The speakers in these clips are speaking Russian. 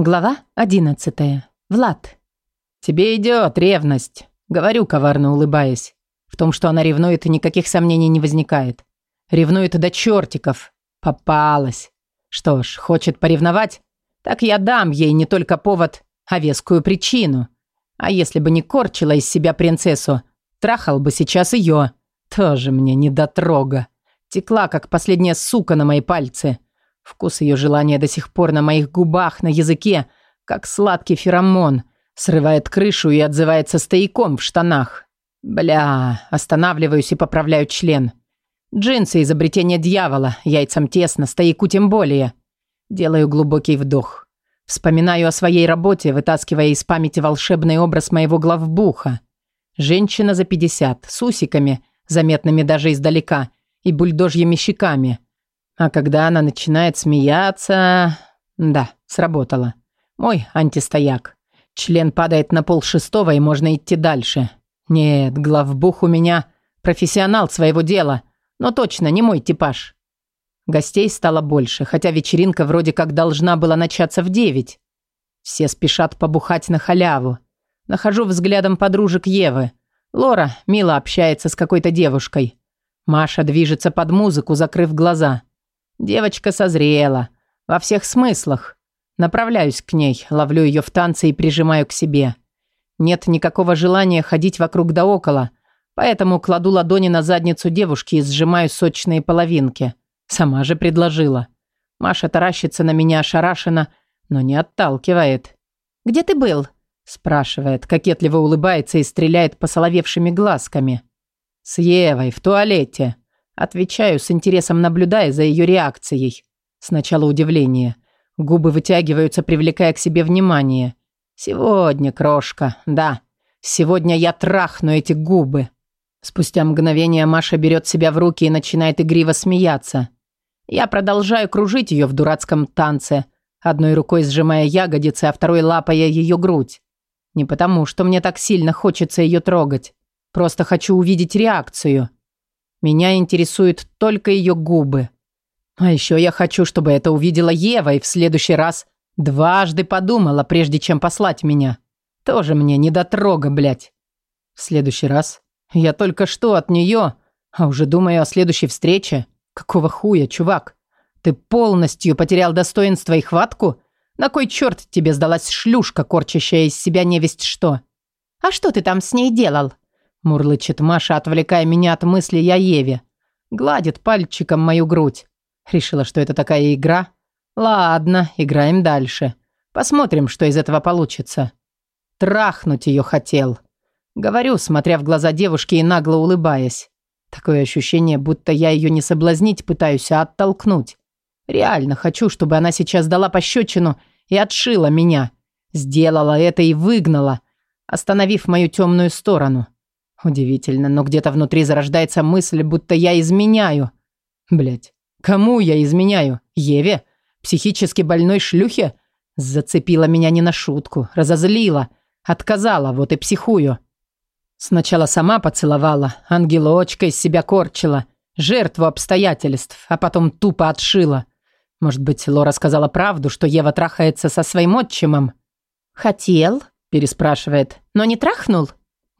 Глава 11. Влад. «Тебе идет ревность», — говорю, коварно улыбаясь. В том, что она ревнует, никаких сомнений не возникает. Ревнует до чертиков. Попалась. Что ж, хочет поревновать? Так я дам ей не только повод, а вескую причину. А если бы не корчила из себя принцессу, трахал бы сейчас ее. Тоже мне не дотрога. Текла, как последняя сука на мои пальцы. Вкус ее желания до сих пор на моих губах, на языке, как сладкий феромон. Срывает крышу и отзывается стояком в штанах. Бля, останавливаюсь и поправляю член. Джинсы – изобретение дьявола, яйцам тесно, стояку тем более. Делаю глубокий вдох. Вспоминаю о своей работе, вытаскивая из памяти волшебный образ моего главбуха. Женщина за 50, с усиками, заметными даже издалека, и бульдожьими щеками – а когда она начинает смеяться... Да, сработало. Мой антистояк. Член падает на пол шестого, и можно идти дальше. Нет, главбух у меня профессионал своего дела, но точно не мой типаж. Гостей стало больше, хотя вечеринка вроде как должна была начаться в девять. Все спешат побухать на халяву. Нахожу взглядом подружек Евы. Лора мило общается с какой-то девушкой. Маша движется под музыку, закрыв глаза. Девочка созрела. Во всех смыслах. Направляюсь к ней, ловлю ее в танце и прижимаю к себе. Нет никакого желания ходить вокруг да около, поэтому кладу ладони на задницу девушки и сжимаю сочные половинки. Сама же предложила. Маша таращится на меня ошарашенно, но не отталкивает. «Где ты был?» – спрашивает, кокетливо улыбается и стреляет посоловевшими глазками. «С Евой в туалете», Отвечаю, с интересом наблюдая за ее реакцией. Сначала удивление. Губы вытягиваются, привлекая к себе внимание. «Сегодня, крошка, да. Сегодня я трахну эти губы». Спустя мгновение Маша берет себя в руки и начинает игриво смеяться. Я продолжаю кружить ее в дурацком танце, одной рукой сжимая ягодицы, а второй лапая ее грудь. Не потому, что мне так сильно хочется ее трогать. Просто хочу увидеть реакцию. Меня интересуют только ее губы. А еще я хочу, чтобы это увидела Ева и в следующий раз дважды подумала, прежде чем послать меня. Тоже мне не дотрога, блядь. В следующий раз я только что от нее, а уже думаю о следующей встрече. Какого хуя, чувак? Ты полностью потерял достоинство и хватку? На кой черт тебе сдалась шлюшка, корчащая из себя невесть что? А что ты там с ней делал? Мурлычет Маша, отвлекая меня от мысли я Еве. Гладит пальчиком мою грудь. Решила, что это такая игра. Ладно, играем дальше. Посмотрим, что из этого получится. Трахнуть ее хотел. Говорю, смотря в глаза девушки и нагло улыбаясь. Такое ощущение, будто я ее не соблазнить пытаюсь, а оттолкнуть. Реально хочу, чтобы она сейчас дала пощечину и отшила меня. Сделала это и выгнала, остановив мою темную сторону. Удивительно, но где-то внутри зарождается мысль, будто я изменяю. Блять, кому я изменяю? Еве? Психически больной шлюхе? Зацепила меня не на шутку, разозлила, отказала, вот и психую. Сначала сама поцеловала, ангелочка из себя корчила, жертву обстоятельств, а потом тупо отшила. Может быть, Лора сказала правду, что Ева трахается со своим отчимом? «Хотел?» – переспрашивает. «Но не трахнул?»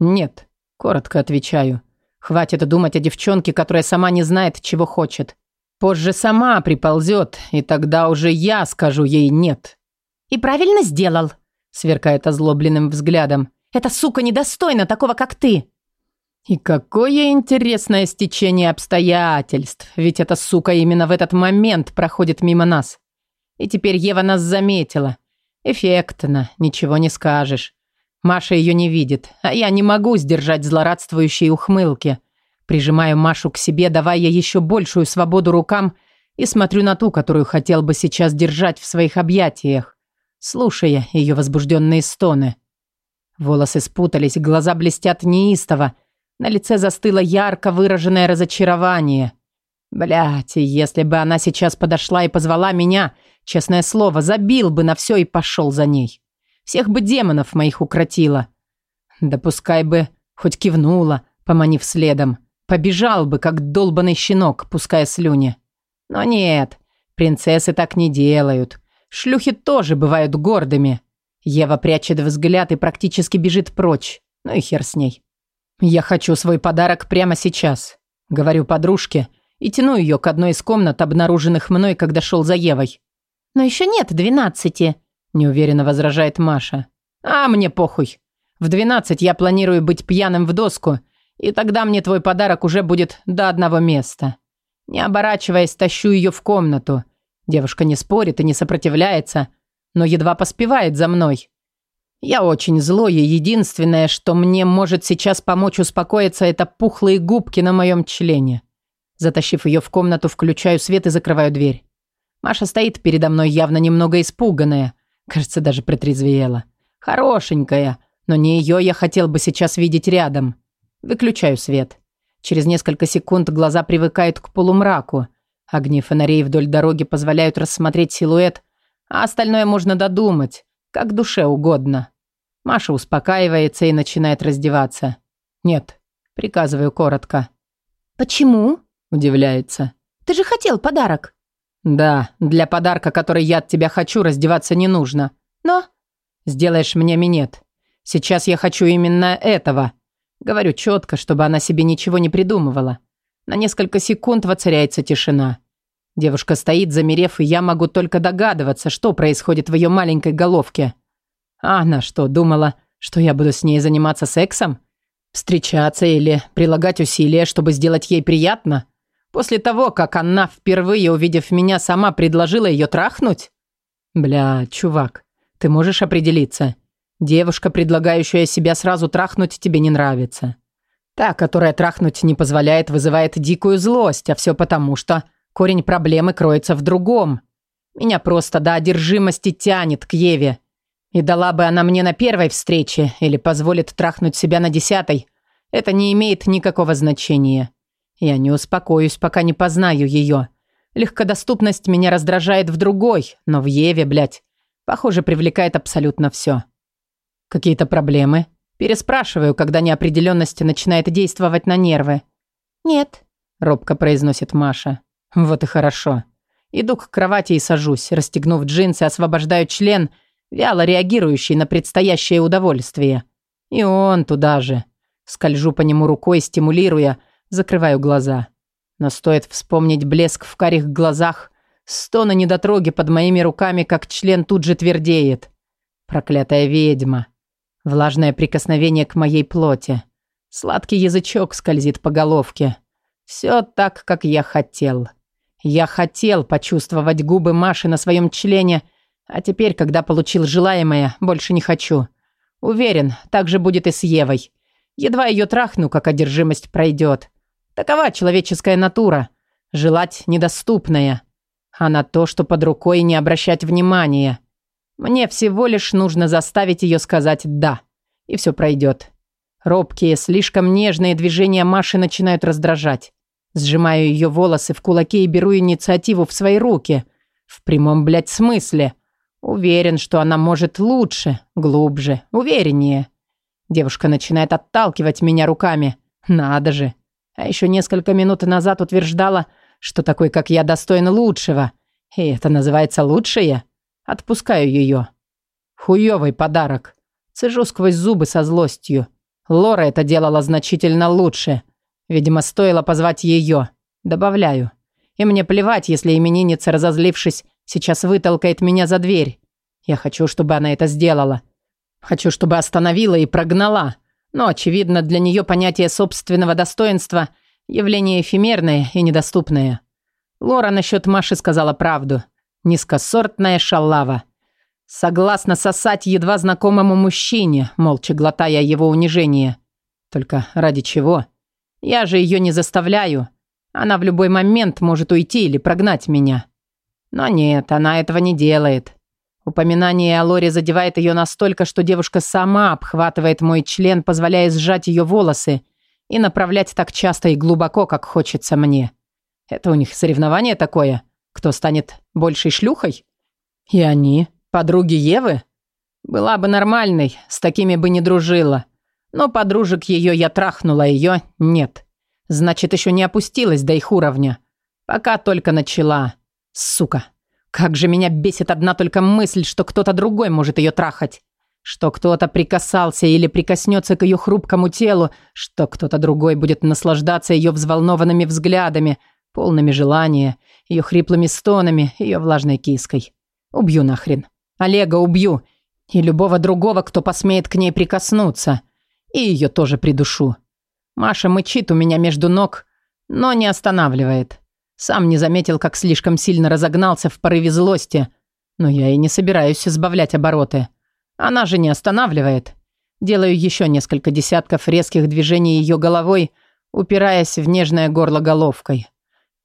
«Нет», Коротко отвечаю. Хватит думать о девчонке, которая сама не знает, чего хочет. Позже сама приползет, и тогда уже я скажу ей «нет». «И правильно сделал», — сверкает озлобленным взглядом. «Эта сука недостойна такого, как ты». И какое интересное стечение обстоятельств, ведь эта сука именно в этот момент проходит мимо нас. И теперь Ева нас заметила. Эффектно, ничего не скажешь. Маша ее не видит, а я не могу сдержать злорадствующие ухмылки. Прижимаю Машу к себе, давая еще большую свободу рукам, и смотрю на ту, которую хотел бы сейчас держать в своих объятиях, слушая ее возбужденные стоны. Волосы спутались, глаза блестят неистово, на лице застыло ярко выраженное разочарование. Блять, если бы она сейчас подошла и позвала меня, честное слово, забил бы на все и пошел за ней. Всех бы демонов моих укротила. Да пускай бы хоть кивнула, поманив следом. Побежал бы, как долбанный щенок, пуская слюни. Но нет, принцессы так не делают. Шлюхи тоже бывают гордыми. Ева прячет взгляд и практически бежит прочь. Ну и хер с ней. Я хочу свой подарок прямо сейчас. Говорю подружке и тяну ее к одной из комнат, обнаруженных мной, когда шел за Евой. «Но еще нет двенадцати», неуверенно возражает Маша. «А мне похуй. В 12 я планирую быть пьяным в доску, и тогда мне твой подарок уже будет до одного места». Не оборачиваясь, тащу ее в комнату. Девушка не спорит и не сопротивляется, но едва поспевает за мной. Я очень злой, и единственное, что мне может сейчас помочь успокоиться, это пухлые губки на моем члене. Затащив ее в комнату, включаю свет и закрываю дверь. Маша стоит передо мной явно немного испуганная. Кажется, даже протрезвела. Хорошенькая, но не ее я хотел бы сейчас видеть рядом. Выключаю свет. Через несколько секунд глаза привыкают к полумраку. Огни фонарей вдоль дороги позволяют рассмотреть силуэт, а остальное можно додумать, как душе угодно. Маша успокаивается и начинает раздеваться. «Нет», — приказываю коротко. «Почему?» — удивляется. «Ты же хотел подарок». «Да, для подарка, который я от тебя хочу, раздеваться не нужно. Но сделаешь мне минет. Сейчас я хочу именно этого». Говорю четко, чтобы она себе ничего не придумывала. На несколько секунд воцаряется тишина. Девушка стоит, замерев, и я могу только догадываться, что происходит в ее маленькой головке. А она что, думала, что я буду с ней заниматься сексом? Встречаться или прилагать усилия, чтобы сделать ей приятно? После того, как она, впервые увидев меня, сама предложила ее трахнуть? Бля, чувак, ты можешь определиться. Девушка, предлагающая себя сразу трахнуть, тебе не нравится. Та, которая трахнуть не позволяет, вызывает дикую злость, а все потому, что корень проблемы кроется в другом. Меня просто до одержимости тянет к Еве. И дала бы она мне на первой встрече или позволит трахнуть себя на десятой, это не имеет никакого значения. Я не успокоюсь, пока не познаю ее. Легкодоступность меня раздражает в другой, но в Еве, блядь, похоже, привлекает абсолютно все. Какие-то проблемы? Переспрашиваю, когда неопределенность начинает действовать на нервы. «Нет», – робко произносит Маша. «Вот и хорошо. Иду к кровати и сажусь, расстегнув джинсы, освобождаю член, вяло реагирующий на предстоящее удовольствие. И он туда же. Скольжу по нему рукой, стимулируя – Закрываю глаза. Но стоит вспомнить блеск в карих глазах, стона недотроги под моими руками, как член тут же твердеет. Проклятая ведьма. Влажное прикосновение к моей плоти. Сладкий язычок скользит по головке. Все так, как я хотел. Я хотел почувствовать губы Маши на своем члене, а теперь, когда получил желаемое, больше не хочу. Уверен, так же будет и с Евой. Едва ее трахну, как одержимость пройдет. Такова человеческая натура. Желать недоступное. А на то, что под рукой не обращать внимания. Мне всего лишь нужно заставить ее сказать «да». И все пройдет. Робкие, слишком нежные движения Маши начинают раздражать. Сжимаю ее волосы в кулаке и беру инициативу в свои руки. В прямом, блядь, смысле. Уверен, что она может лучше, глубже, увереннее. Девушка начинает отталкивать меня руками. Надо же. А еще несколько минут назад утверждала, что такой, как я, достоин лучшего. И это называется лучшее? Отпускаю ее. Хуёвый подарок. Цежу сквозь зубы со злостью. Лора это делала значительно лучше. Видимо, стоило позвать ее. Добавляю. И мне плевать, если именинница, разозлившись, сейчас вытолкает меня за дверь. Я хочу, чтобы она это сделала. Хочу, чтобы остановила и прогнала. Но, очевидно, для нее понятие собственного достоинства – явление эфемерное и недоступное. Лора насчет Маши сказала правду. Низкосортная шалава. Согласна сосать едва знакомому мужчине, молча глотая его унижение. Только ради чего? Я же ее не заставляю. Она в любой момент может уйти или прогнать меня. Но нет, она этого не делает. Упоминание о Лоре задевает ее настолько, что девушка сама обхватывает мой член, позволяя сжать ее волосы и направлять так часто и глубоко, как хочется мне. Это у них соревнование такое? Кто станет большей шлюхой? И они, подруги Евы? Была бы нормальной, с такими бы не дружила. Но подружек ее я трахнула, а ее нет. Значит, еще не опустилась до их уровня. Пока только начала. Сука. Как же меня бесит одна только мысль, что кто-то другой может ее трахать. Что кто-то прикасался или прикоснется к ее хрупкому телу, что кто-то другой будет наслаждаться ее взволнованными взглядами, полными желания, ее хриплыми стонами, ее влажной киской. Убью нахрен. Олега убью. И любого другого, кто посмеет к ней прикоснуться. И ее тоже придушу. Маша мычит у меня между ног, но не останавливает. Сам не заметил, как слишком сильно разогнался в порыве злости. Но я и не собираюсь сбавлять обороты. Она же не останавливает. Делаю еще несколько десятков резких движений ее головой, упираясь в нежное горло головкой.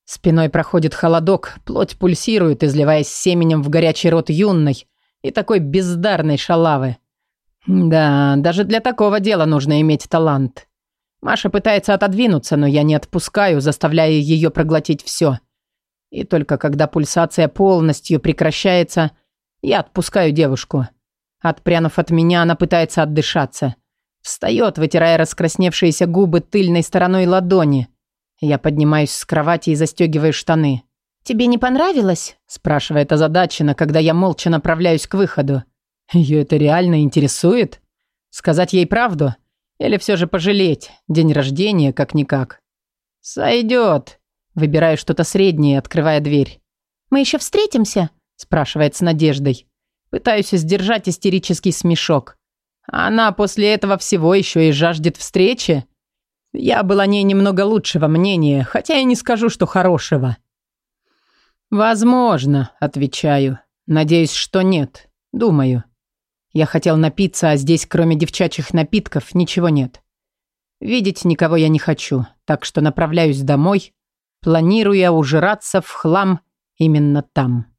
Спиной проходит холодок, плоть пульсирует, изливаясь семенем в горячий рот юной и такой бездарной шалавы. Да, даже для такого дела нужно иметь талант. Маша пытается отодвинуться, но я не отпускаю, заставляя ее проглотить все. И только когда пульсация полностью прекращается, я отпускаю девушку. Отпрянув от меня, она пытается отдышаться. Встает, вытирая раскрасневшиеся губы тыльной стороной ладони. Я поднимаюсь с кровати и застегиваю штаны. «Тебе не понравилось?» – спрашивает озадаченно, когда я молча направляюсь к выходу. Ее это реально интересует? Сказать ей правду? Или все же пожалеть? День рождения, как-никак. Сойдет. Выбираю что-то среднее, открывая дверь. «Мы еще встретимся?» спрашивает с надеждой. Пытаюсь сдержать истерический смешок. Она после этого всего еще и жаждет встречи. Я был о ней немного лучшего мнения, хотя и не скажу, что хорошего. «Возможно», — отвечаю. «Надеюсь, что нет. Думаю. Я хотел напиться, а здесь кроме девчачьих напитков ничего нет. Видеть никого я не хочу, так что направляюсь домой, планируя ужираться в хлам именно там.